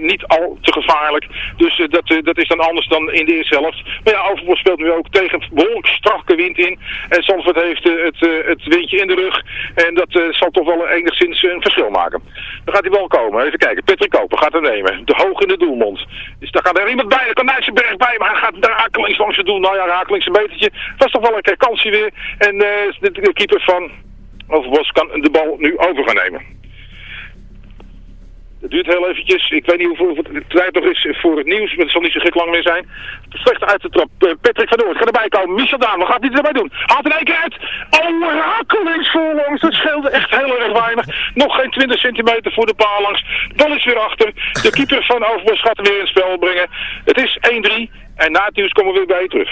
niet al te gevaarlijk. Dus dat, dat is dan anders dan in de eerste helft. Maar ja, Overbos speelt nu ook tegen behoorlijk strakke wind in. En Zandvoort heeft het, het windje in de rug. En dat zal toch wel enigszins een verschil maken. Dan gaat hij wel komen. Even kijken. Patrick Koper gaat hem nemen. De hoog in de doelmond. Dus daar gaat er iemand bij. Er kan Nijsselberg bij. Maar hij gaat daar rakelings langs het doel. Nou ja, rakelings een metertje. Dat is toch wel een kansje weer. En de keeper van Overbos kan de bal nu over gaan nemen. Het duurt heel eventjes. Ik weet niet hoeveel tijd nog is voor het nieuws. Maar het zal niet zo gek lang meer zijn. Slecht uit de trap. Uh, Patrick van Noord gaat erbij komen. Michel Daan, wat gaat hij erbij doen? Haalt er één keer uit. Oh, voorlangs. Dat scheelde echt heel erg weinig. Nog geen 20 centimeter voor de paal langs. Bal is weer achter. De keeper van Overbos gaat weer in het spel brengen. Het is 1-3. En na het nieuws komen we weer bij je terug.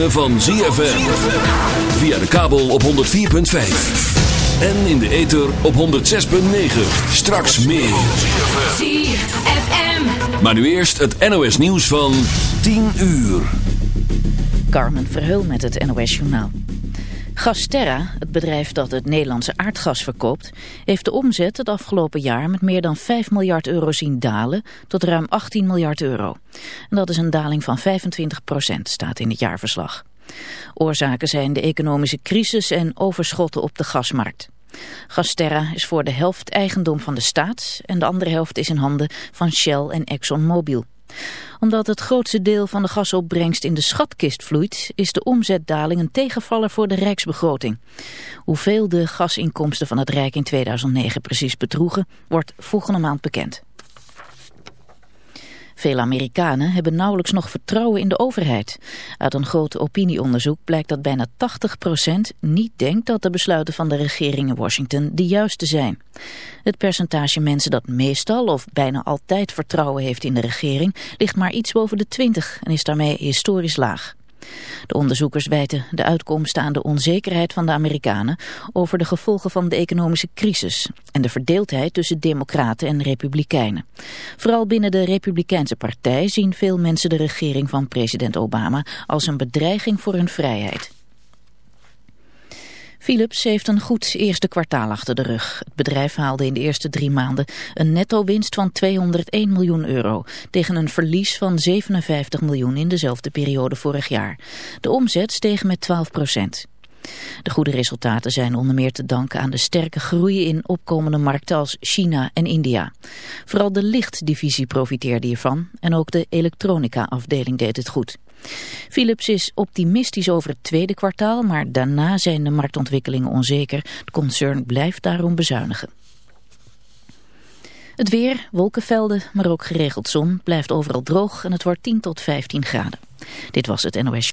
Van ZFM. Via de kabel op 104.5. En in de ether op 106.9. Straks meer. ZFM. Maar nu eerst het NOS nieuws van 10 uur. Carmen Verheul met het NOS journaal. Gasterra, het bedrijf dat het Nederlandse aardgas verkoopt, heeft de omzet het afgelopen jaar met meer dan 5 miljard euro zien dalen tot ruim 18 miljard euro. En dat is een daling van 25 procent, staat in het jaarverslag. Oorzaken zijn de economische crisis en overschotten op de gasmarkt. Gasterra is voor de helft eigendom van de staat en de andere helft is in handen van Shell en ExxonMobil omdat het grootste deel van de gasopbrengst in de schatkist vloeit, is de omzetdaling een tegenvaller voor de rijksbegroting. Hoeveel de gasinkomsten van het Rijk in 2009 precies bedroegen, wordt volgende maand bekend. Veel Amerikanen hebben nauwelijks nog vertrouwen in de overheid. Uit een groot opinieonderzoek blijkt dat bijna 80% niet denkt dat de besluiten van de regering in Washington de juiste zijn. Het percentage mensen dat meestal of bijna altijd vertrouwen heeft in de regering ligt maar iets boven de 20 en is daarmee historisch laag. De onderzoekers wijten de uitkomsten aan de onzekerheid van de Amerikanen over de gevolgen van de economische crisis en de verdeeldheid tussen democraten en republikeinen. Vooral binnen de republikeinse partij zien veel mensen de regering van president Obama als een bedreiging voor hun vrijheid. Philips heeft een goed eerste kwartaal achter de rug. Het bedrijf haalde in de eerste drie maanden een netto-winst van 201 miljoen euro... tegen een verlies van 57 miljoen in dezelfde periode vorig jaar. De omzet steeg met 12 procent. De goede resultaten zijn onder meer te danken aan de sterke groei in opkomende markten als China en India. Vooral de lichtdivisie profiteerde hiervan en ook de elektronica-afdeling deed het goed. Philips is optimistisch over het tweede kwartaal, maar daarna zijn de marktontwikkelingen onzeker. Het concern blijft daarom bezuinigen. Het weer, wolkenvelden, maar ook geregeld zon, blijft overal droog en het wordt 10 tot 15 graden. Dit was het NOS.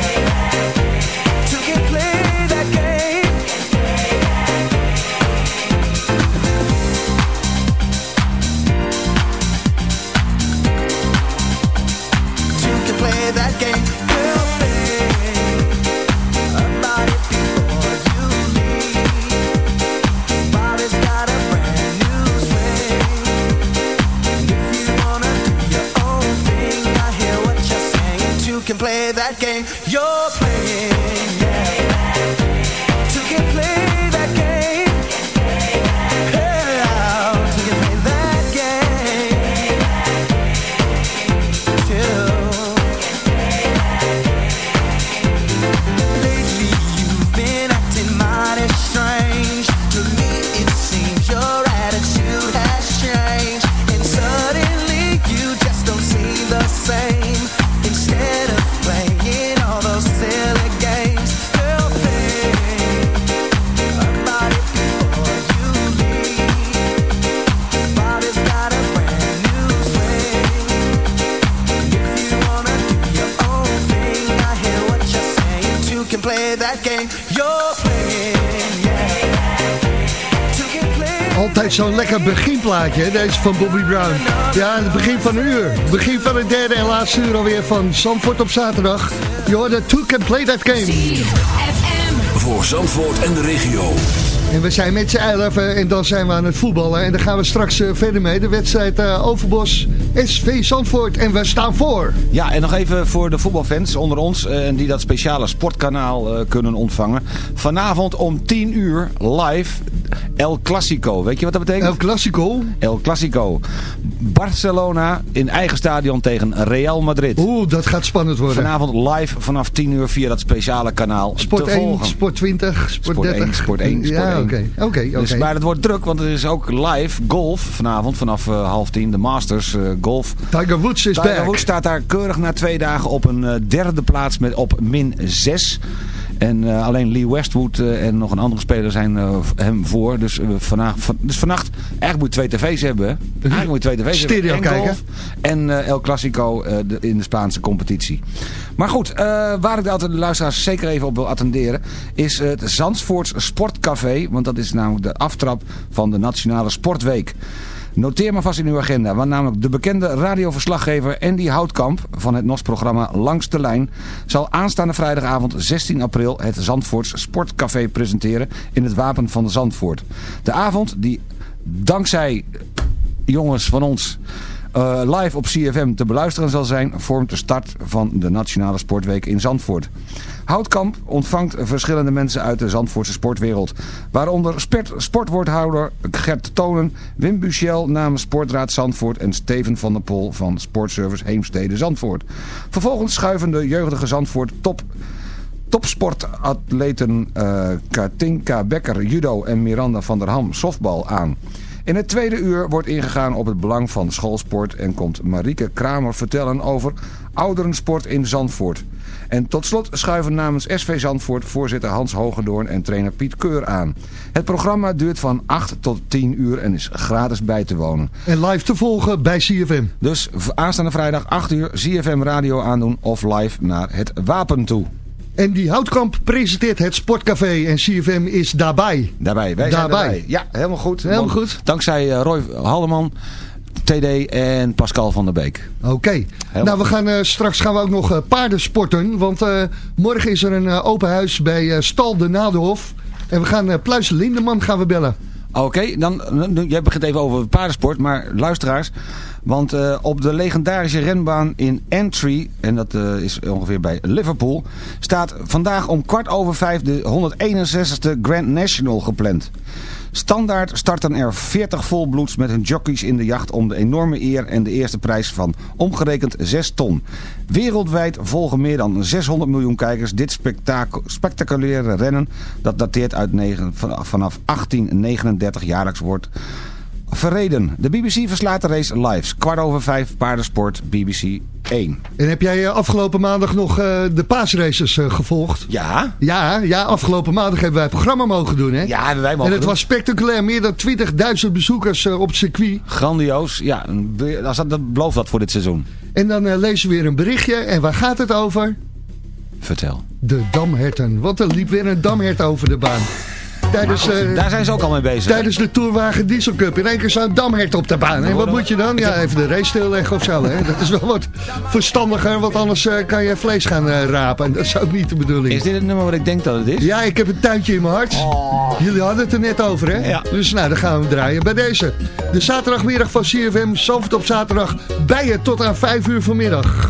Hè? deze van Bobby Brown. Ja, het begin van een uur. Begin van het derde en laatste uur alweer van Zandvoort op zaterdag. Je hoorde Two Can Play That Game. Voor Zandvoort en de regio. En we zijn met z'n elfen en dan zijn we aan het voetballen. En daar gaan we straks eh, verder mee. De wedstrijd eh, Overbos, SV Zandvoort. En we staan voor. Ja, en nog even voor de voetbalfans onder ons... eh, en die dat speciale sportkanaal eh, kunnen ontvangen. Vanavond om 10 uur live El Clasico. Weet je wat dat betekent? El Clasico. El Clasico. Barcelona in eigen stadion tegen Real Madrid. Oeh, dat gaat spannend worden. Vanavond live vanaf 10 uur via dat speciale kanaal Sport te 1, volgen. Sport 20, Sport, Sport 30. 1, Sport 1, Sport ja, 1. oké. Oké, oké. Dus, maar het wordt druk, want er is ook live golf vanavond vanaf eh, half tien. De Masters eh, golf. Tiger Woods is Tiger back. Woods staat daar keurig na twee dagen op een eh, derde plaats met op min 6. En eh, alleen Lee Westwood eh, en nog een andere speler zijn eh, hem voor. Dus, vandaag, van, dus vannacht, eigenlijk moet je twee tv's hebben. Eigenlijk moet je twee tv's Stereo hebben. En kijken. En El Clasico de- in de Spaanse competitie. Maar goed, waar ik altijd de luisteraars zeker even op wil attenderen... is het Zandvoorts Sportcafé. Want dat is namelijk de aftrap van de Nationale Sportweek. Noteer maar vast in uw agenda, want namelijk de bekende radioverslaggever Andy Houtkamp van het NOS-programma Langs de Lijn zal aanstaande vrijdagavond 16 april het Zandvoorts Sportcafé presenteren in het Wapen van Zandvoort. De avond die dankzij jongens van ons eh, live op CFM te beluisteren zal zijn, vormt de start van de Nationale Sportweek in Zandvoort. Houtkamp ontvangt verschillende mensen uit de Zandvoortse sportwereld. Waaronder sport, sportwoordhouder Gert Tonen, Wim Buchel namens Sportraad Zandvoort en Steven van der Pol van Sportservice Heemstede Zandvoort. Vervolgens schuiven de jeugdige Zandvoort top topsportatleten eh Katinka Becker judo en Miranda van der Ham softbal aan. In het tweede uur wordt ingegaan op het belang van schoolsport en komt Marieke Kramer vertellen over ouderensport in Zandvoort. En tot slot schuiven namens SV Zandvoort voorzitter Hans Hogendoorn en trainer Piet Keur aan. Het programma duurt van 8 tot 10 uur en is gratis bij te wonen. En live te volgen bij CFM. Dus aanstaande vrijdag 8 uur ZFM radio aandoen of live naar het wapen toe. En die Houtkamp presenteert het Sportcafé en CFM is daarbij. Daarbij, wij Daarbij. zijn erbij. Ja, helemaal goed. Helemaal Want goed. Dankzij eh, Roy Haldeman, TD en Pascal van der Beek. Oké. Nou, we gaan, eh, straks gaan we ook nog eh, paarden sporten. Want morgen is er een open huis bij Stal de Nadehof. En we gaan Pluis Lindeman gaan we bellen. Oké, dan, dan- jij begint even over paardensport, maar luisteraars. Want eh, op de legendarische renbaan in Antry, en dat eh, is ongeveer bij Liverpool, staat vandaag om kwart over vijf de 161ste Grand National gepland. Standaard starten er 40 volbloeds met hun jockeys in de jacht om de enorme eer en de eerste prijs van omgerekend 6 ton. Wereldwijd volgen meer dan 600 miljoen kijkers dit spectaculaire rennen dat dateert uit vanaf 1839 jaarlijks wordt verreden. De BBC verslaat de race live. Kwart over vijf paardensport BBC 1. En heb jij eh, afgelopen maandag nog eh, de paasraces eh, gevolgd? Ja, Ja, ja, afgelopen maandag hebben wij het programma mogen doen, hè? ja hebben wij en mogen het doen. was spectaculair. Meer dan 20.000 bezoekers op het circuit. Grandioos. Ja, dat, belooft dat voor dit seizoen. En dan lezen we weer een berichtje. En waar gaat het over? Vertel. De damherten. Want er liep weer een damhert over de baan. Tijdens, eh, Daar zijn ze ook al mee bezig. tijdens de Tourwagen Diesel Cup. In één keer zo'n damhert op de baan. En wat moet je dan? Ja, even de race stilleggen of zo. Hè? Dat is wel wat verstandiger. Want anders eh, kan je vlees gaan eh, rapen. En dat is ook niet de bedoeling. Is dit het nummer wat ik denk dat het is? Ja, ik heb een tuintje in mijn hart. Jullie hadden het er net over, hè? Ja. Dus nou, dan gaan we draaien bij deze. De zaterdagmiddag van CFM, Zalvert op zaterdag. Bij je tot aan 5 uur vanmiddag.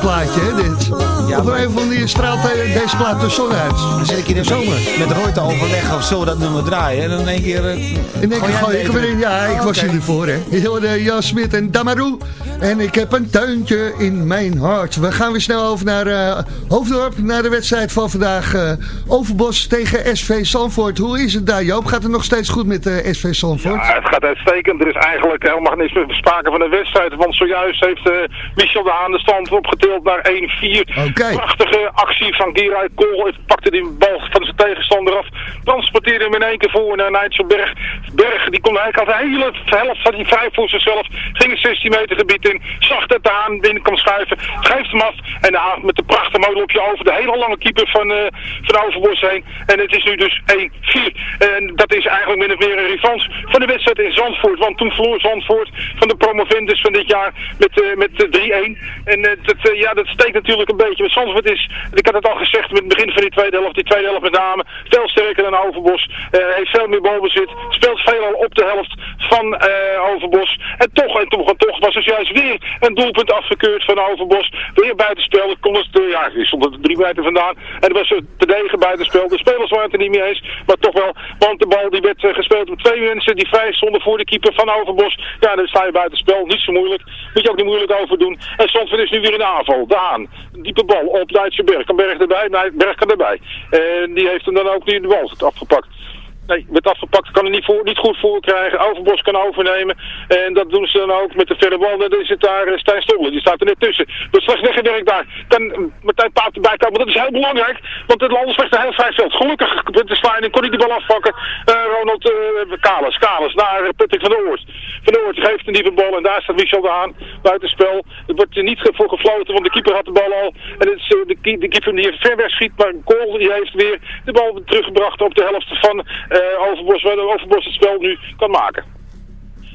Plaatje, hè, dit? Ja, Op een andere manier straalt deze plaat de zon uit. Dan zit ik hier de zomer met Roy te overleggen of we dat nummer draaien. En dan in één keer... eh, In één keer jij gooi ik hem erin. Ja, ik Oh, was hier ervoor, hè. Jan Smit en Damaru. En ik heb een tuintje in mijn hart. We gaan weer snel over naar eh, Hoofddorp, naar de wedstrijd van vandaag. eh, Overbos tegen SV Zandvoort. Hoe is het daar, Joop? Gaat het nog steeds goed met eh, SV Zandvoort? Ja, het gaat uitstekend. Er is eigenlijk helemaal niks meer sprake van een wedstrijd. Want zojuist heeft Michel de Haan de stand opgetild naar 1-4. Oké. Prachtige actie van Giray Kool. Het pakte die bal van zijn tegenstander af. Transporteerde hem in één keer voor naar Nigel Berg. Die kon eigenlijk had de hele helft hij vrij voor zichzelf. Ging het 16 meter gebied in. Zag dat de Haan binnen kwam schuiven. Geeft hem af. En de Haan met de prachtige mooi loopje over de hele lange keeper van, eh van Overbos heen. En het is nu dus 1-4. En dat is eigenlijk min of meer een revanche van de wedstrijd in Zandvoort. Want toen verloor Zandvoort van de promovendus van dit jaar met, eh, met eh, 3-1. En eh, dat, ja, dat steekt natuurlijk een beetje. Want Zandvoort is, ik had het al gezegd met het begin van die tweede helft, die tweede helft met name, veel sterker dan Overbos. Heeft veel meer balbezit. Speelt veelal op de helft van eh, Overbos. En toch, en toch, was er juist weer een doelpunt afgekeurd van Overbos. Weer buitenspel. Kon het, eh, ja, die stond er drie meter vandaan. En er was te degen buitenspel. De spelers waren het er niet mee eens. Maar toch wel, want de bal die werd eh, gespeeld door twee mensen die vrij stonden voor de keeper van Overbos. Ja, dan sta je buitenspel. Niet zo moeilijk. Moet je ook niet moeilijk over doen. En Zandvoort is nu weer in aanval. Daan. Diepe bal op Duitse Berg. Kan Berg erbij? Nee, Berg kan erbij. En die heeft hem dan ook niet de bal afgepakt. Nee, werd afgepakt, kan er niet, voor, niet goed voor krijgen. Overbos kan overnemen. En dat doen ze dan ook met de verre bal. Dan zit daar eh, Stijn Stolle, die staat er net tussen. Is slecht weggewerkt daar. Kan eh, Martijn Paap erbij komen. Dat is heel belangrijk, want het land slecht een heel vrij veld. Gelukkig met de sliding kon hij die bal afpakken. Eh, Ronald uh, Kalis, naar Patrick van der Oort. Van der Oort geeft een diepe bal en daar staat Michel de Haan buitenspel. Er wordt niet voor gefloten, want de keeper had de bal al. En het is, de, de keeper die ver weg schiet, maar Kool die heeft weer de bal teruggebracht op de helft van Overbos, waar de Overbos het spel nu kan maken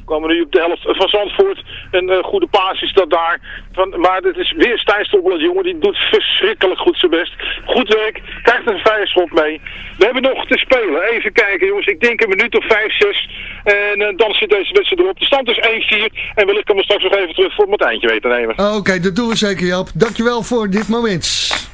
kwamen nu op de helft van Zandvoort. Een eh, goede paas is dat daar. Van, maar het is weer Stijn jongen. Die doet verschrikkelijk goed zijn best. Goed werk. Krijgt een vrije schop mee. We hebben nog te spelen. Even kijken jongens. Ik denk een minuut of vijf, zes. En eh, dan zit deze wedstrijd erop. De stand is 1-4. En wellicht komen we straks nog even terug voor het eindje weten te nemen. Oké, dat doen we zeker, Joop. Dankjewel voor dit moment.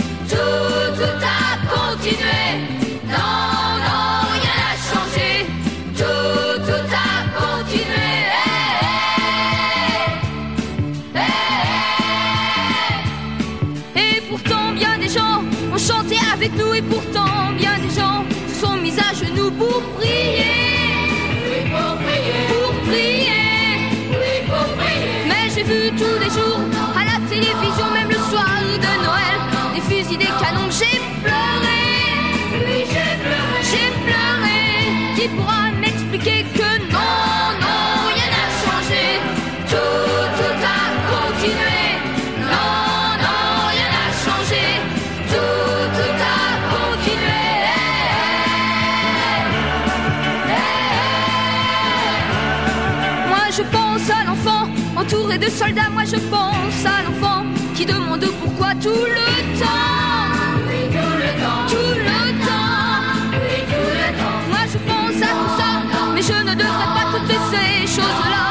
même le soir de Noël, des fusils, des canons. J'ai pleuré. Oui, j'ai pleuré. J'ai pleuré. Qui pourra m'expliquer que non, non, rien n'a changé. Tout, tout a continué. Non, non, rien n'a changé. Tout, tout a continué. Moi je pense à l'enfant entouré de soldats. Moi je pense à l'enfant qui demande pourquoi tout le temps. tout le temps. Tout le temps. Moi je pense à tout ça, mais je ne devrais pas toutes ces choses-là.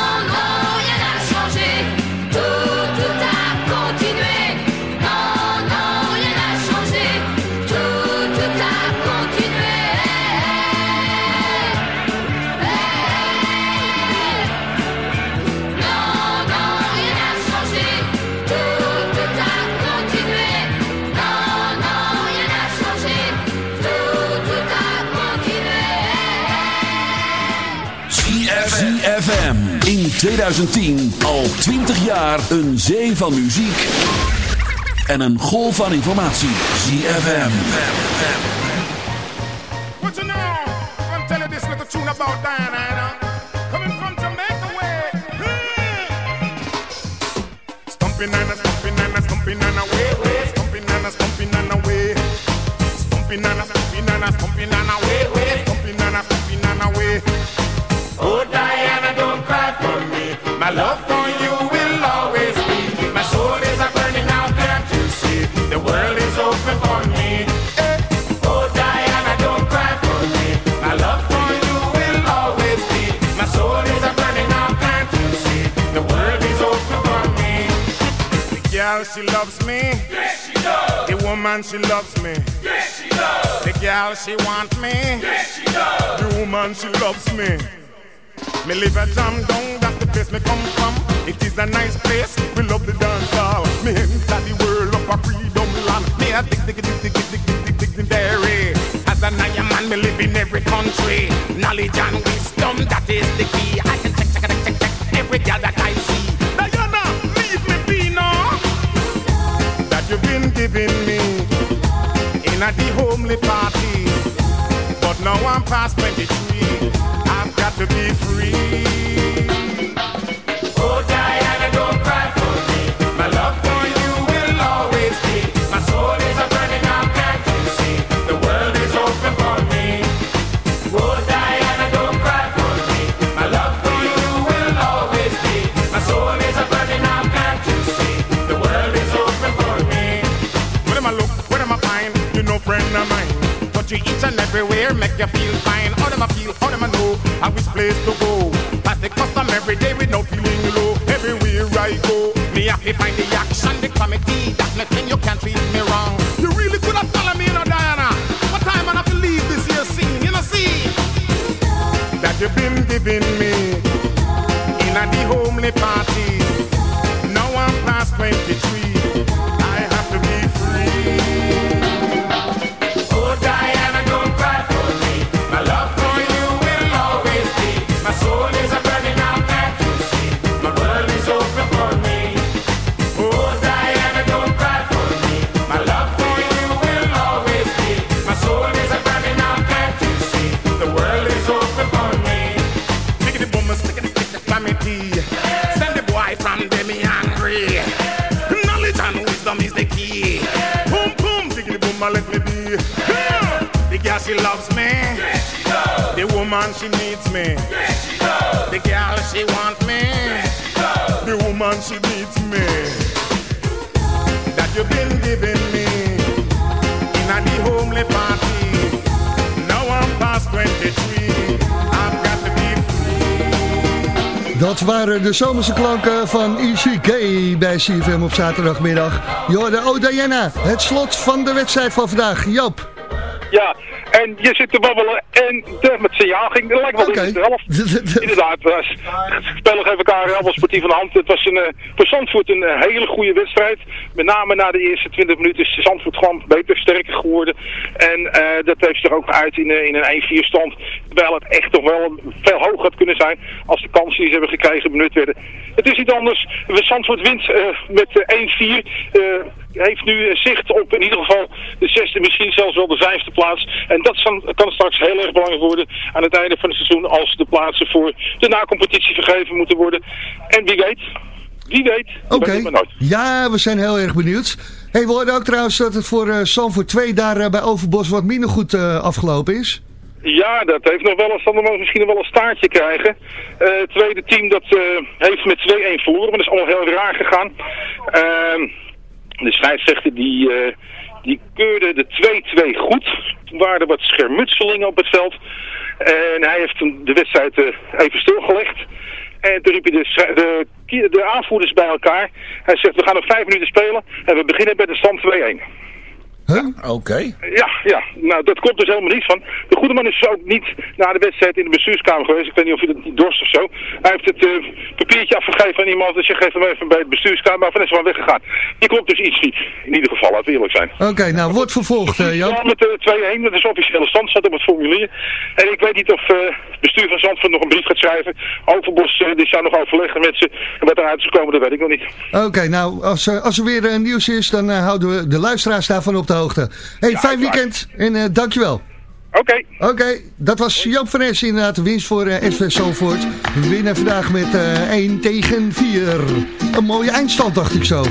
2010 al 20 jaar een zee van muziek en een golf van informatie. ZFM. What you know? I'm telling this little tune about she loves me. Yes she does. The woman she loves me. Yes she does. The girl she wants me. Yes she does. The woman she loves me. Me live a jam down, that's the place me come from. It is a nice place, we love the dance hall. Me enter the world of a freedom land. Me a dig dig dig dig dig dig dig dig dairy. As an iron man, me live in every country. Knowledge and wisdom, that is the key. I can check check check check check every girl that I see. Diana, leave me be now. That you've been giving me in a the homely party. Now I'm past 23. I've got to be free. Each and everywhere, make you feel fine. How them I feel? How them I know? How which place to go? Pass the custom every day with no feeling low. Everywhere I go, me happy find the action, the committee. That's nothing you can't treat me wrong. You really could have followed me, you know, Diana. What time I have to leave this here scene? You know, see that you've been giving me in a the homely party. She loves me. Yes, she does. The woman, she needs me. Yes, she does. The girl, she wants me. Yes, she does. The woman, she needs me. That you've been giving me in a the homely party. Now I'm past 23. I've got to be Dat waren de zomerse klanken van ECK bij CFM op zaterdagmiddag. Jorde, oh Diana, het slot van de wedstrijd van vandaag. Joop. Ja, en je zit te babbelen en de, met signaal ging, het lijkt wel Oké. in de helft. Inderdaad, we spelen even elkaar helemaal sportief aan de hand. Het was een, eh, voor Zandvoort een eh, hele goede wedstrijd. Met name na de eerste 20 minuten is Zandvoort gewoon beter, sterker geworden. En eh, dat heeft zich ook uit in, eh, in een 1-4 stand. Terwijl het echt toch wel veel hoger had kunnen zijn als de kansen die ze hebben gekregen benut werden. Het is niet anders. Zandvoort wint eh, met eh, 1-4. Heeft nu zicht op in ieder geval de zesde, misschien zelfs wel de vijfde plaats. En dat kan, kan straks heel erg belangrijk worden aan het einde van het seizoen als de plaatsen voor de nacompetitie vergeven moeten worden. En wie weet, Wie weet. Oké, ja, we zijn heel erg benieuwd. Hey, we hoorden ook trouwens dat het voor uh, Sanford 2 daar eh, bij Overbos wat minder goed eh, afgelopen is. Ja, dat heeft nog wel eens, dan misschien nog wel een staartje krijgen. Eh, het tweede team dat heeft met 2-1 verloren, maar dat is allemaal heel raar gegaan. Ehm, de scheidsrechter die, eh, die keurde de 2-2 goed. Toen waren er wat schermutselingen op het veld. En hij heeft de wedstrijd eh, even stilgelegd. En toen riep hij de, de, de aanvoerders bij elkaar. Hij zegt, we gaan nog vijf minuten spelen en we beginnen bij de stand 2-1. Oké. Ja, ja, nou dat komt dus helemaal niet van. De goede man is dus ook niet na de wedstrijd in de bestuurskamer geweest. Ik weet niet of hij dat niet dorst of zo. Hij heeft het eh, papiertje afgegeven aan iemand en zegt geef hem even bij het bestuurskamer. Maar van is gewoon weggegaan. Hier klopt dus iets niet. In ieder geval, laten we eerlijk zijn. Oké, nou, wordt vervolgd, eh, Jan. Ja, met de 2-1, dat is officiële stand, staat op het formulier. En ik weet niet of eh, het bestuur van Zandvoort nog een brief gaat schrijven. Overbos, eh, die zou nog overleggen met ze. En wat eruit is gekomen, dat weet ik nog niet. Oké, nou, als, eh, als er weer eh, nieuws is, dan eh, houden we de luisteraars daarvan op de hoogte. hey, fijn weekend en eh, dankjewel. Oké. Oké, dat was Joop van Essen inderdaad de winst voor eh SV Zalvoort. We winnen vandaag met eh 1 tegen 4. Een mooie eindstand, dacht ik zo.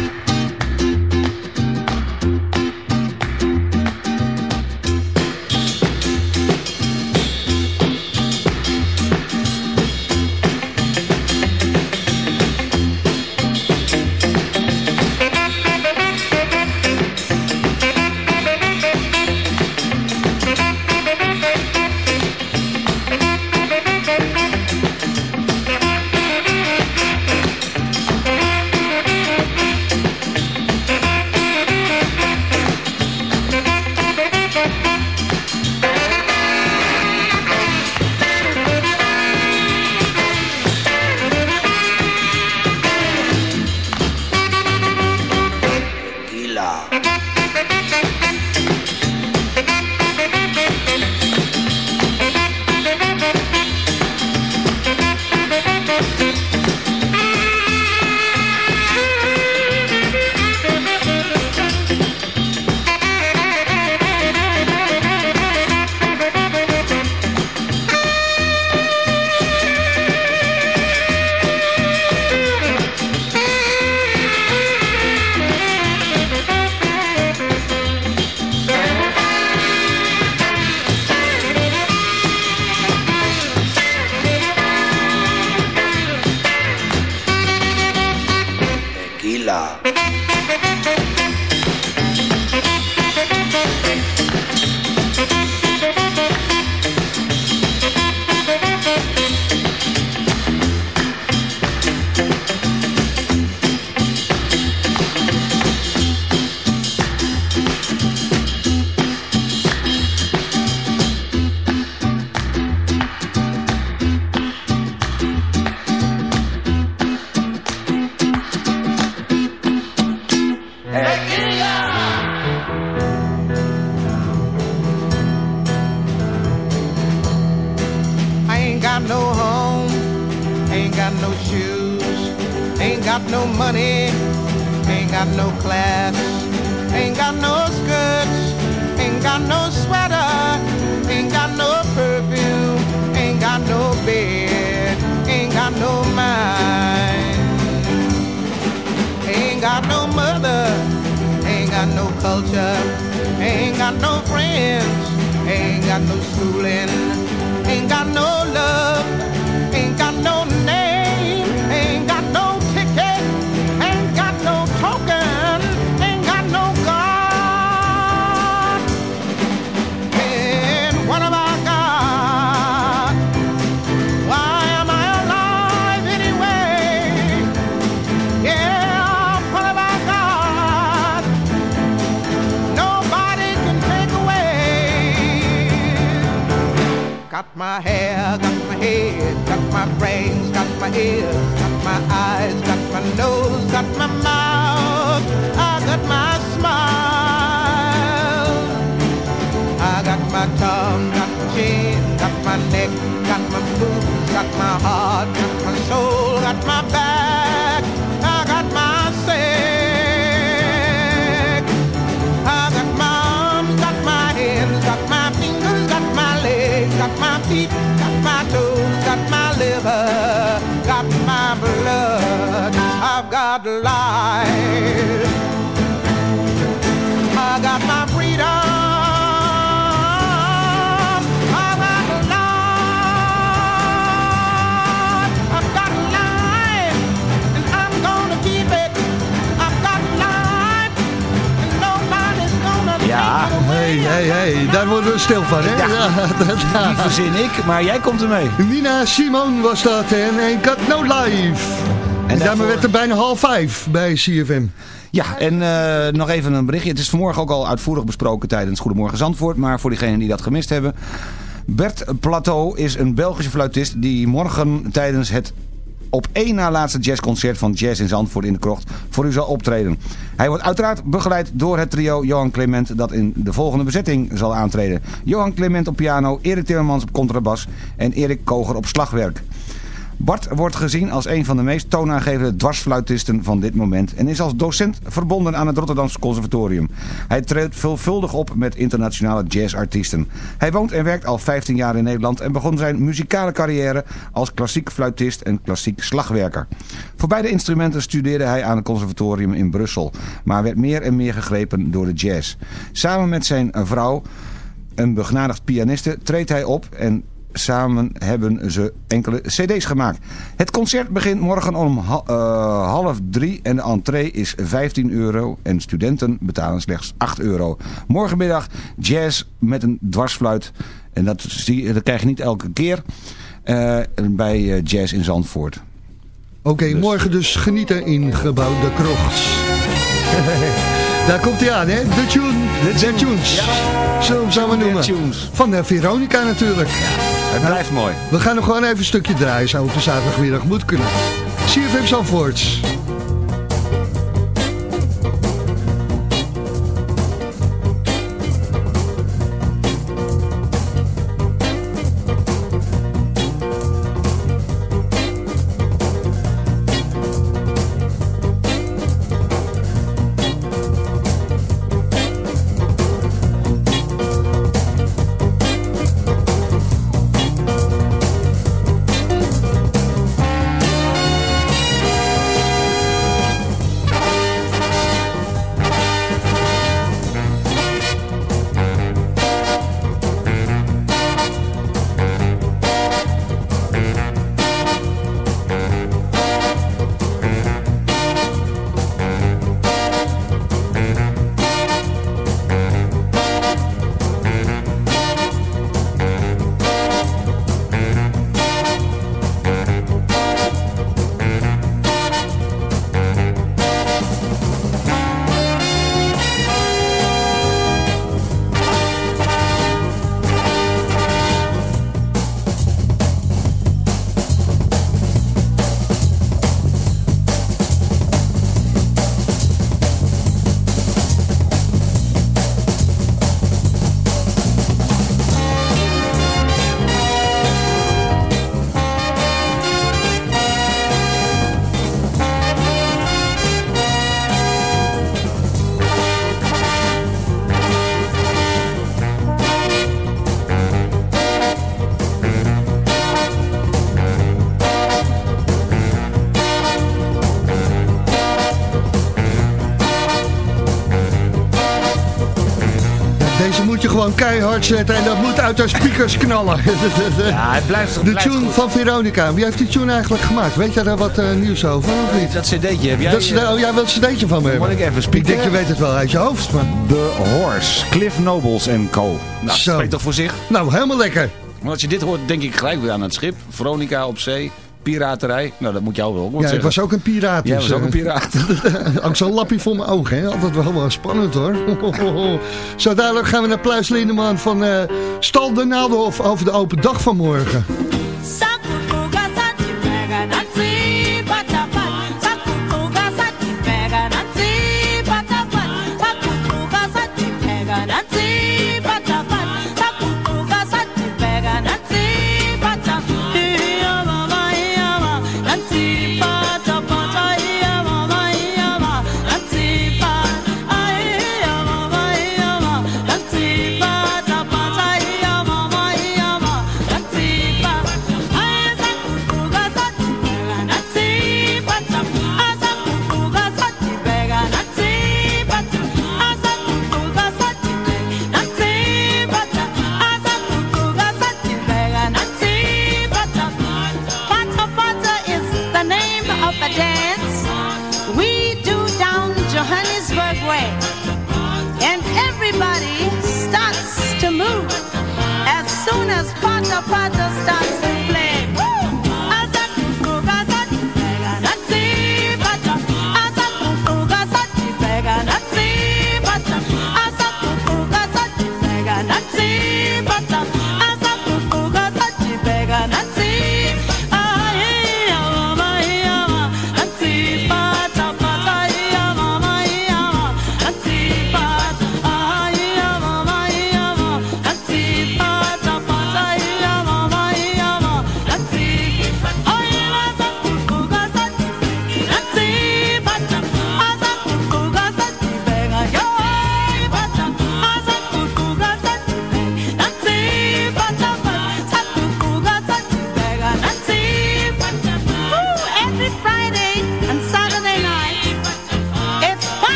Got life. I got my freedom. I got life. I've got life, and I'm gonna keep it. I've got life, and nobody's gonna Ja. take it away. Hey, hey, hey, daar worden we stil van, hè? Ja. dat- Die verzin ik, maar jij komt ermee. Nina Simone was dat en Ain't Got No Life. En, daarmee daarvoor- werd het bijna half vijf bij CFM. Ja, en eh, nog even een berichtje. Het is vanmorgen ook al uitvoerig besproken tijdens Goedemorgen Zandvoort. Maar voor diegenen die dat gemist hebben. Bert Plateau is een Belgische fluitist die morgen tijdens het op één na laatste jazzconcert van Jazz in Zandvoort in de Krocht voor u zal optreden. Hij wordt uiteraard begeleid door het trio Johan Clement dat in de volgende bezetting zal aantreden. Johan Clement op piano, Erik Timmermans op contrabas en Erik Koger op slagwerk. Bart wordt gezien als een van de meest toonaangevende dwarsfluitisten van dit moment en is als docent verbonden aan het Rotterdamse Conservatorium. Hij treedt veelvuldig op met internationale jazzartiesten. Hij woont en werkt al 15 jaar in Nederland en begon zijn muzikale carrière als klassiek fluitist en klassiek slagwerker. Voor beide instrumenten studeerde hij aan het Conservatorium in Brussel, maar werd meer en meer gegrepen door de jazz. Samen met zijn vrouw, een begnadigd pianiste, treedt hij op en Samen hebben ze enkele cd's gemaakt. Het concert begint morgen om ha- eh, half drie en de entree is 15 euro. En studenten betalen slechts 8 euro. Morgenmiddag jazz met een dwarsfluit. En dat, zie, dat krijg je niet elke keer eh, bij eh, Jazz in Zandvoort. Oké, morgen dus genieten in Gebouw de Krocht. Daar komt hij aan, hè? De tune, de, tunes. Zullen we hem zo maar noemen. Van eh, Veronica natuurlijk. Het blijft mooi. We gaan nog gewoon even een stukje draaien, zo op de zaterdagmiddag moet kunnen. CFM Zandvoorts. Gewoon keihard zetten en dat moet uit de speakers knallen. Ja, het blijft, het De blijft tune goed. van Veronica. Wie heeft die tune eigenlijk gemaakt? Weet jij daar wat eh, nieuws over of niet? Dat cd'tje heb jij... Dat oh, jij wilt een cd'tje van me Moet ik even Ik spieken? denk, je weet het wel uit je hoofd, maar... The Horse, Cliff Nobles en Co. Nou, dat spreekt toch voor zich? Nou, helemaal lekker. Maar als je dit hoort, denk ik gelijk weer aan het schip. Veronica op zee, piraterij. Nou, dat moet jou wel ook wat Ja, ik zeggen. was ook een piraat. Jij dus, was ook eh, een piraat. Ook zo'n lappie voor mijn ogen, hè? Altijd wel wel spannend, hoor. Zo dadelijk gaan we naar Pluis Lindeman van eh Stal de Naaldenhof over de open dag van morgen.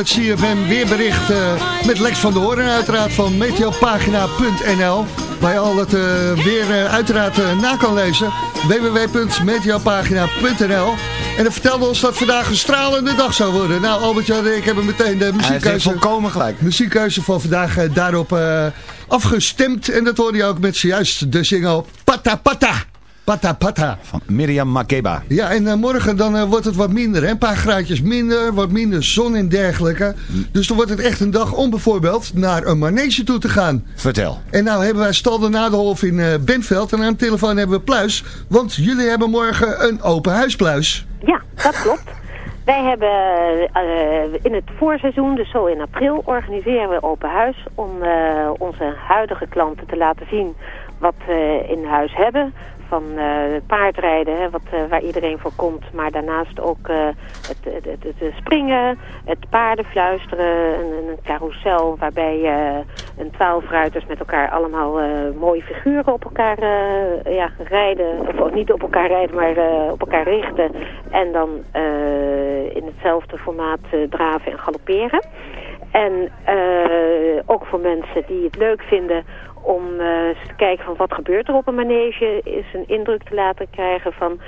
Het CFM weerbericht eh, met Lex van der Hoorn uiteraard van meteopagina.nl. Waar je al het eh, weer eh, uiteraard na kan lezen. www.meteopagina.nl En hij vertelde ons dat vandaag een stralende dag zou worden. Nou Albert-Jan, ik heb meteen de muziekkeuze, volkomen gelijk. muziekkeuze van vandaag daarop afgestemd. En dat hoorde je ook met zojuist de single Pata Pata. Pata. Van Miriam Makeba. Ja, en eh, morgen dan eh, wordt het wat minder. Hè? Een paar graadjes minder, wat minder zon en dergelijke. Dus dan wordt het echt een dag om bijvoorbeeld naar een manege toe te gaan. Vertel. En nou hebben wij Stal de Naderhof in eh, Bentveld. En aan de telefoon hebben we Pluis. Want jullie hebben morgen een open huispluis. Ja, dat klopt. Wij hebben eh, in het voorseizoen, dus zo in april, organiseren we open huis om eh, onze huidige klanten te laten zien wat we in huis hebben. Van eh, paardrijden, hè, wat, eh, waar iedereen voor komt, maar daarnaast ook eh, het, springen, het paardenfluisteren, een, een carousel waarbij een twaalf ruiters met elkaar allemaal mooie figuren op elkaar ja, rijden. Of niet op elkaar rijden, maar op elkaar richten. En dan in hetzelfde formaat draven en galopperen. En ook voor mensen die het leuk vinden om eh, eens te kijken van wat gebeurt er op een manege, is een indruk te laten krijgen van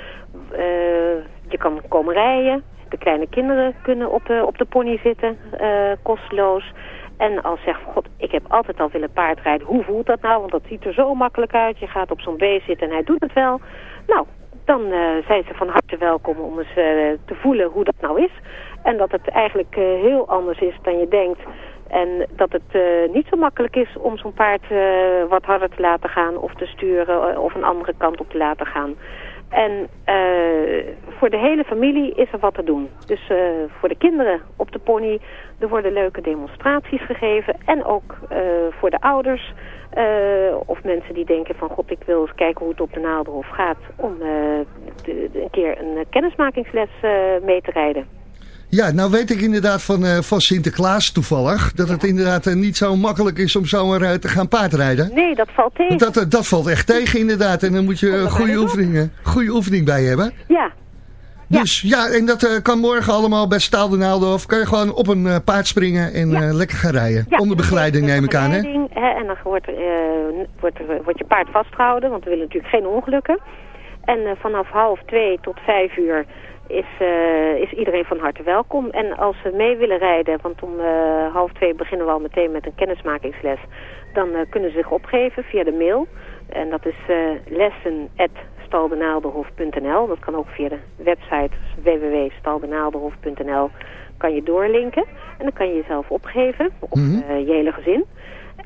eh, je kan komen rijden. De kleine kinderen kunnen op, de op de pony zitten, eh, kosteloos. En als van, god, ik heb altijd al willen paardrijden, hoe voelt dat nou? Want dat ziet er zo makkelijk uit. Je gaat op zo'n beest zitten en hij doet het wel. Nou, dan zijn ze van harte welkom om eens te voelen hoe dat nou is. En dat het eigenlijk heel anders is dan je denkt. En dat het eh, niet zo makkelijk is om zo'n paard eh, wat harder te laten gaan of te sturen eh, of een andere kant op te laten gaan. En voor de hele familie is er wat te doen. Dus voor de kinderen op de pony, er worden leuke demonstraties gegeven. En ook voor de ouders of mensen die denken van god ik wil eens kijken hoe het op de Naalderhof gaat. Om de- een keer een kennismakingsles mee te rijden. Ja, nou weet ik inderdaad van, eh, van Sinterklaas toevallig. Dat het inderdaad eh, niet zo makkelijk is om zomaar eh, te gaan paardrijden. Nee, dat valt tegen. Dat, eh, dat valt echt tegen inderdaad. En dan moet je een goede, oefeningen, goede oefening bij hebben. Ja, Dus ja, en dat kan morgen allemaal bij Staal de Naaldorf. Kan je gewoon op een paard springen en lekker gaan rijden. Ja, Onder begeleiding neem ik aan, hè? begeleiding, hè, en dan wordt, wordt, wordt je paard vastgehouden, want we willen natuurlijk geen ongelukken. En vanaf half twee tot vijf uur is, eh, is iedereen van harte welkom. En als ze mee willen rijden, want om eh, half twee beginnen we al meteen met een kennismakingsles, dan eh, kunnen ze zich opgeven via de mail. En dat is lessen.staldenaalderhof.nl. Dat kan ook via de website www.staldenaalderhof.nl kan je doorlinken. En dan kan je jezelf opgeven, of Mhm. je hele gezin.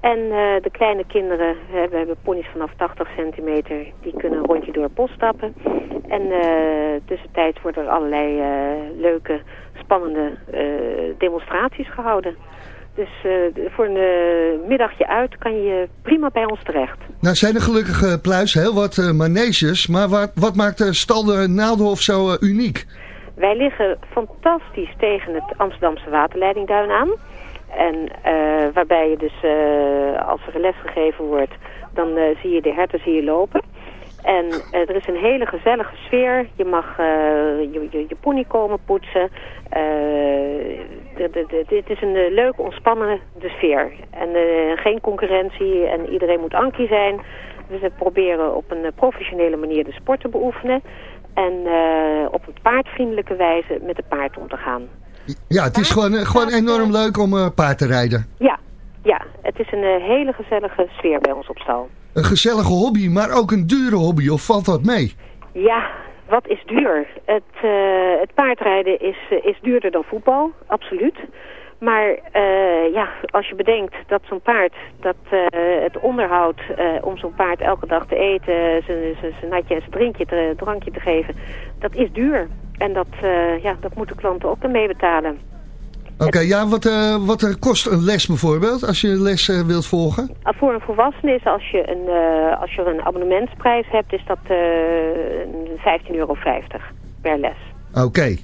En eh, de kleine kinderen, hè, we hebben ponies vanaf 80 centimeter, die kunnen een rondje door het bos stappen. En eh tussentijds worden er allerlei eh, leuke, spannende demonstraties gehouden. Dus voor een middagje uit kan je prima bij ons terecht. Nou zijn er gelukkig eh, pluis heel wat maneges, maar wat, wat maakt de stal de Naaldenhof zo uniek? Wij liggen fantastisch tegen het Amsterdamse waterleidingduin aan. En eh, waarbij je dus, eh, als er les gegeven wordt, dan eh, zie je de herten zie je lopen. En er is een hele gezellige sfeer. Je mag je, je, je pony komen poetsen. Het is een leuke, ontspannen de sfeer. En geen concurrentie en iedereen moet ankie zijn. Dus we proberen op een professionele manier de sport te beoefenen. En op een paardvriendelijke wijze met het paard om te gaan. Ja, het is gewoon, eh, gewoon enorm leuk om eh, paard te rijden. Ja, ja, het is een eh, hele gezellige sfeer bij ons op stal. Een gezellige hobby, maar ook een dure hobby, of valt dat mee? Ja, wat is duur? Het, het paardrijden is, is duurder dan voetbal, absoluut. Maar ja, als je bedenkt dat zo'n paard, dat het onderhoud om zo'n paard elke dag te eten, zijn- zijn zijn natje en zijn drinkje te, drankje te geven, dat is duur. En dat, eh, ja, dat moeten klanten ook mee betalen. Oké, ja, wat, eh, wat kost een les bijvoorbeeld, als je een les eh, wilt volgen? Ah, Voor een volwassene is als je een, eh, als je een abonnementsprijs hebt, is dat eh 15,50 euro per les. Oké.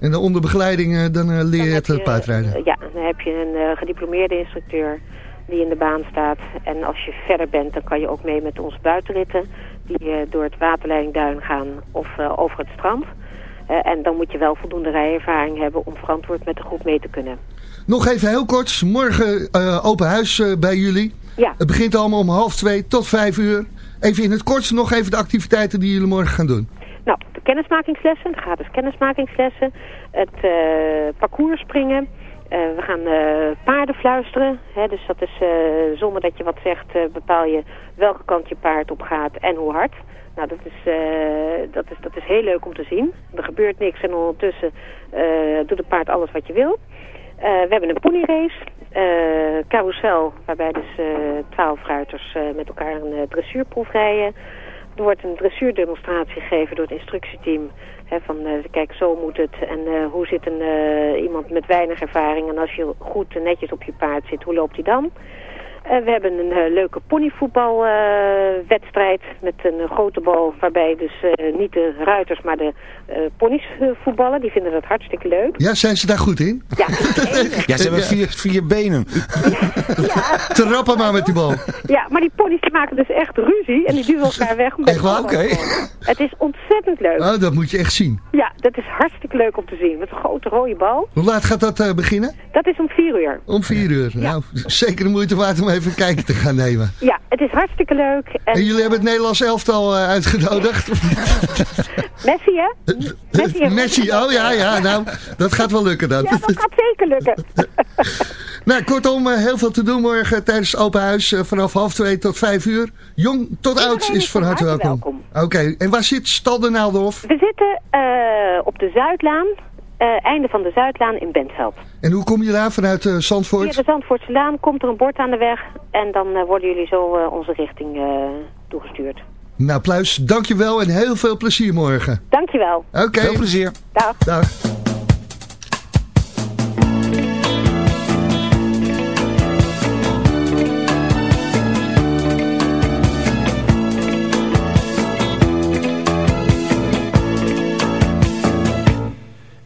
En dan onder begeleiding, dan leer je het paardrijden. Eh, ja, dan heb je een gediplomeerde instructeur die in de baan staat. En als je verder bent, dan kan je ook mee met onze buitenritten. Die door het waterleidingduin gaan of over het strand. Eh, en dan moet je wel voldoende rijervaring hebben om verantwoord met de groep mee te kunnen. Nog even heel kort, morgen eh, open huis eh, bij jullie. Ja. Het begint allemaal om half twee tot vijf uur. Even in het kort nog even de activiteiten die jullie morgen gaan doen. Nou, de kennismakingslessen, de gratis kennismakingslessen, het parcours springen. We gaan paarden fluisteren. Hè, dus dat is eh, zonder dat je wat zegt, bepaal je welke kant je paard op gaat en hoe hard. Nou, dat is, eh, dat, is, dat is heel leuk om te zien. Er gebeurt niks en ondertussen eh, doet het paard alles wat je wil. Eh, we hebben een ponyrace, eh carousel, waarbij dus twaalf ruiters met elkaar een dressuurproef rijden. Er wordt een dressuurdemonstratie gegeven door het instructieteam. Hè, van kijk, zo moet het. En hoe zit een, iemand met weinig ervaring? En als je goed en netjes op je paard zit, hoe loopt hij dan? Eh, we hebben een eh, leuke ponyvoetbalwedstrijd met een eh, grote bal. Waarbij dus eh, niet de ruiters, maar de eh, ponies eh, voetballen. Die vinden dat hartstikke leuk. Ja, zijn ze daar goed in? Ja, Ja, ze hebben vier, vier benen. Te rappen maar met die bal. Ja, maar die ponies maken dus echt ruzie en die duwen elkaar weg. Echt waar? Oké. Het is ontzettend leuk. Oh, dat moet je echt zien. Ja, dat is hartstikke leuk om te zien. Met een grote rode bal. Hoe laat gaat dat eh, beginnen? Dat is om vier uur. Om vier uur. Nou, zeker de moeite waard om even een kijkje te gaan nemen. Ja, het is hartstikke leuk. En, En jullie hebben het Nederlands elftal eh, uitgenodigd? Messi, hè? Messi, heeft- Messi, oh ja, ja, nou, dat gaat wel lukken dan. Ja, dat gaat zeker lukken. Nou, kortom, eh, heel veel te doen morgen tijdens het open huis. eh, vanaf half twee tot vijf uur. Jong tot oud is van harte welkom. Oké, en waar zit Stal de Naaldorf? We zitten eh, op de Zuidlaan. Eh, einde van de Zuidlaan in Bentveld. En hoe kom je daar vanuit eh, Via Zandvoort? de Zandvoortse Laan komt er een bord aan de weg. En dan eh, worden jullie zo eh, onze richting eh, toegestuurd. Nou, Pluis, dankjewel en heel veel plezier morgen. Dankjewel. Oké. Veel plezier. Dag. Dag.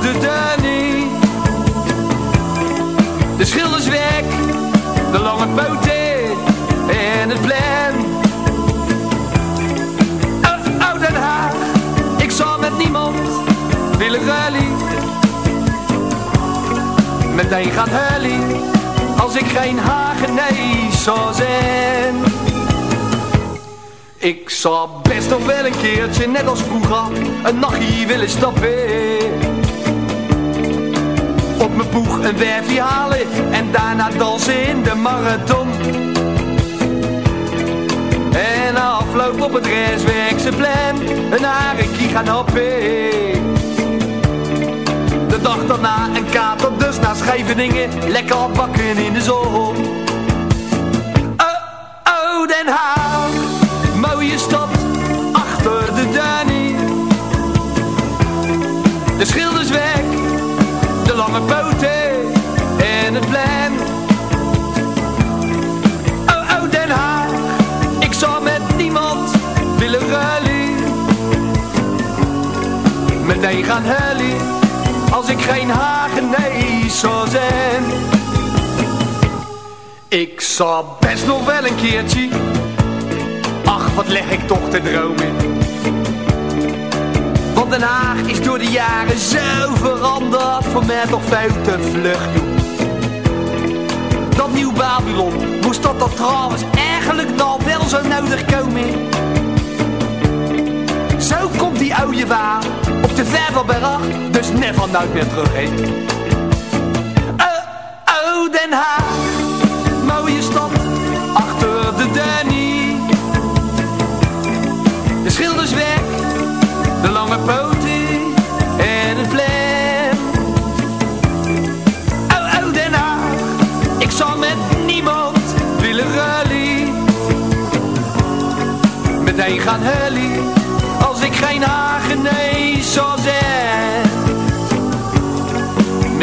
de Danny. De Schildersweg, De lange poten en het plan. Oh, oh Den Haag, ik zal met niemand willen rally. Meteen gaan hully, als ik geen Hagenees zou zijn. Ik zou best nog wel een keertje, net als vroeger, een nachtje willen stappen. Op mijn boeg een werfje halen en daarna dansen in de marathon. En afloop op het restwerkse plan, een harenkie gaan happen. De dag daarna een kater, dus naar Scheveningen, lekker bakken in de zon. Oh, oh, Den Haag, mooie stad, Meteen gaan hully, als ik geen Hagenees zou zijn. Ik zou best nog wel een keertje, ach wat leg ik toch te dromen. Want Den Haag is door de jaren zo veranderd, voor mij toch veel te vlug. Dat nieuw Babylon, moest dat dan trouwens eigenlijk nog wel zo nodig komen? Zo komt die oude waar op de Vervelberg, dus never nooit meer terug, hè. Oh, oh, Den Haag, mooie stad, achter de Danny. De schilders weg, de lange poten en het plan. Oh, oh, Den Haag, ik zal met niemand willen rally. Meteen gaan hully,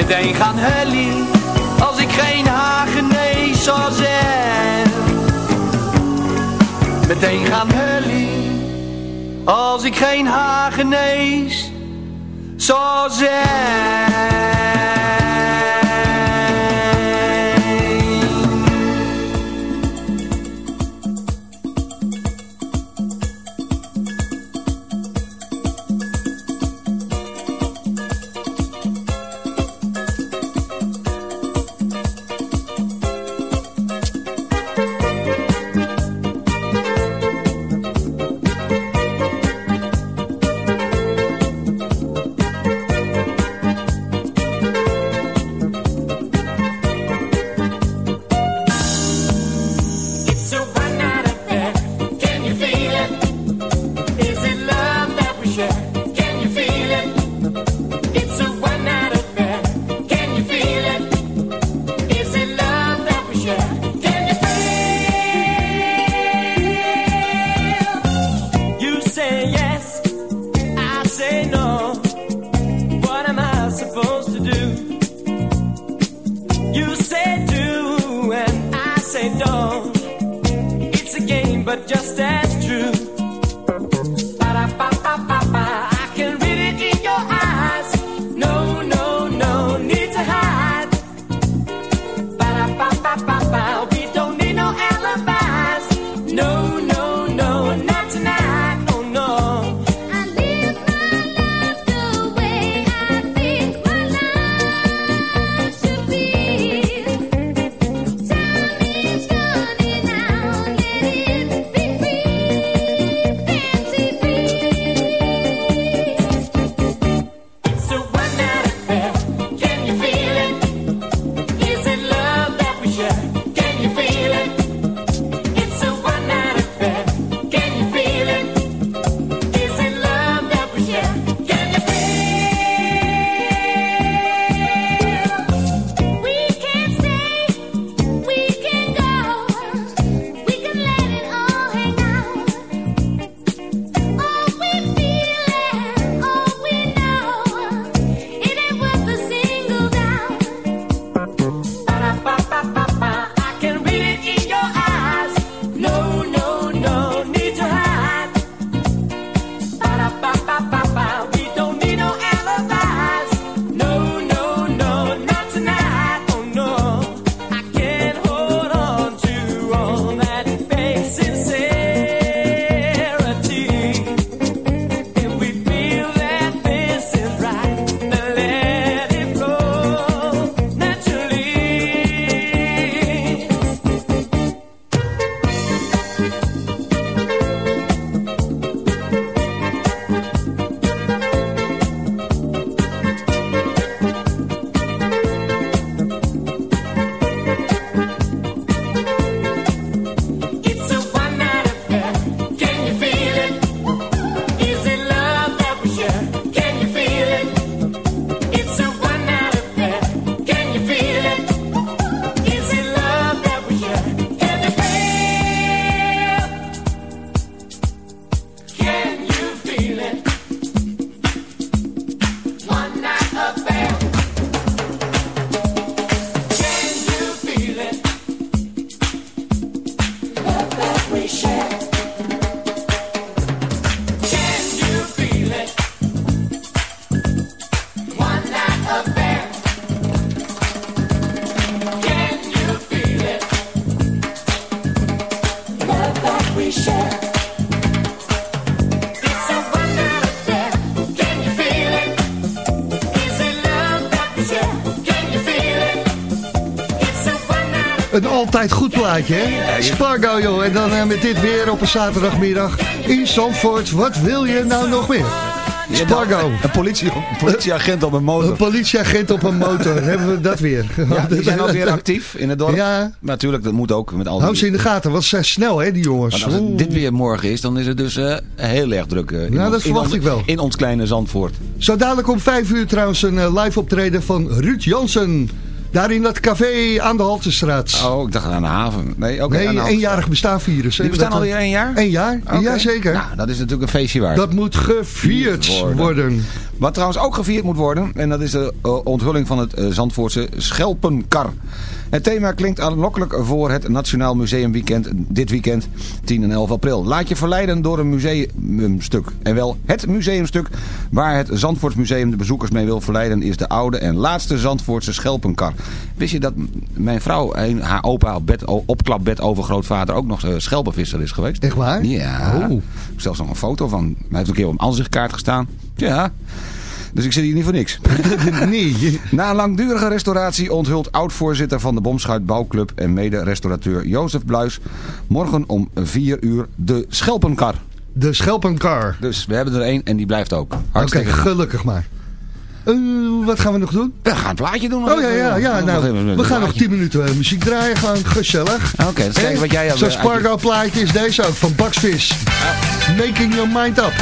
Meteen gaan hully, als ik geen Hagenees zou zijn. Meteen gaan hully, als ik geen Hagenees zou zijn. Say no. What am I supposed to do? You say do and I say don't. It's a game, but just as altijd goed plaatje, hè? Spargo, joh. En dan eh, met dit weer op een zaterdagmiddag in Zandvoort. Wat wil je nou nog meer? Spargo. Een, politie, een politieagent op een motor. Een politieagent op een motor. Hebben we dat weer. Ja, die zijn ook weer actief in het dorp. Ja. Maar natuurlijk, dat moet ook met al die... Hou ze in de gaten, want ze zijn snel, hè, die jongens. Want als het dit weer morgen is, dan is het dus eh, heel erg druk. in ons- dat verwacht ons- ik wel. In ons kleine Zandvoort. Zo dadelijk om vijf uur trouwens een live optreden van Ruud Jansen. Daar in dat café aan de Haltestraat. Oh, ik dacht aan de haven. Nee, oké. nee, eenjarig bestaan vieren. Die bestaan alweer één jaar? Eén jaar, ja zeker. Nou, dat is natuurlijk een feestje waard. Dat moet gevierd worden. Wat trouwens ook gevierd moet worden, en dat is de eh, onthulling van het eh, Zandvoortse Schelpenkar. Het thema klinkt aanlokkelijk voor het Nationaal Museumweekend dit weekend 10 en 11 april. Laat je verleiden door een museumstuk. En wel het museumstuk waar het Zandvoortsmuseum de bezoekers mee wil verleiden is de oude en laatste Zandvoortse Schelpenkar. Wist je dat mijn vrouw, een- haar opa op bed, opklapbed overgrootvader ook nog eh, schelpenvisser is geweest? Echt waar? Ja. Oh. Ik heb zelfs nog een foto van. Hij heeft een keer op een ansichtkaart gestaan. Ja. Dus ik zit hier niet voor niks. nee. Na een langdurige restauratie onthult oud-voorzitter van de Bomschuit Bouwclub en mede-restaurateur Jozef Bluis morgen om 4 uur de Schelpenkar. De Schelpenkar. Dus we hebben er één en die blijft ook. Oké, Hartstikke gelukkig maar. Eh, wat gaan we nog doen? We gaan een plaatje doen. Oh ja, ja, ja. Nou, we gaan nog plaatje. 10 minuten eh, muziek draaien. Gewoon gezellig. Oké, dat is kijken wat jij... Zo'n je- Spargo plaatje is deze ook van Bugs Fizz. Making your mind up.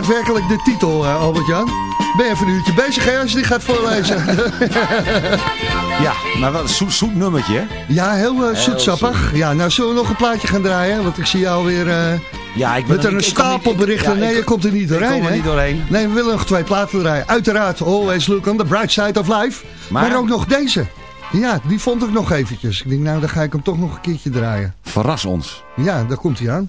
Daadwerkelijk de titel, eh, Albert-Jan? Ben je even een uurtje bezig hè, als je die gaat voorlezen? Ja, maar wel een zoet, zoet nummertje, hè? ja, heel zoetsappig. Ja, nou zullen we nog een plaatje gaan draaien? Want ik zie jou weer eh, Ja, ik ben met er een stapel berichten. ja, nee, je komt er niet doorheen. hè? niet doorheen. Nee, we willen nog twee platen draaien. Uiteraard, always look on the bright side of life. Maar, Maar- ook nog deze. Ja, die vond ik nog eventjes. Ik denk, nou, dan ga ik hem toch nog een keertje draaien. Verras ons. Ja, daar komt hij aan.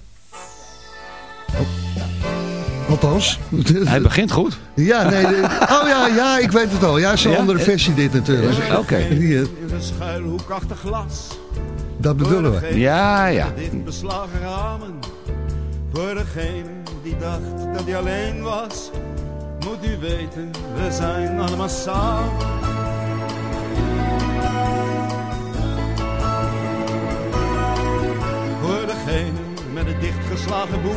Althans. Hij begint goed. Ja, nee. de- oh ja, ja, ik weet het al. Ja, zo'n Ja? andere versie dit natuurlijk. Oké. Hier, In een schuilhoek achter glas. Dat bedoelen we. Ja, ja. Dit beslagen ramen. Voor degene die dacht dat hij alleen was. Moet u weten, we zijn allemaal samen. Voor degene met het dichtgeslagen boek.